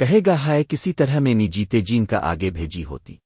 کہے گا ہے کسی طرح میں نے جیتے جین کا آگے بھیجی ہوتی۔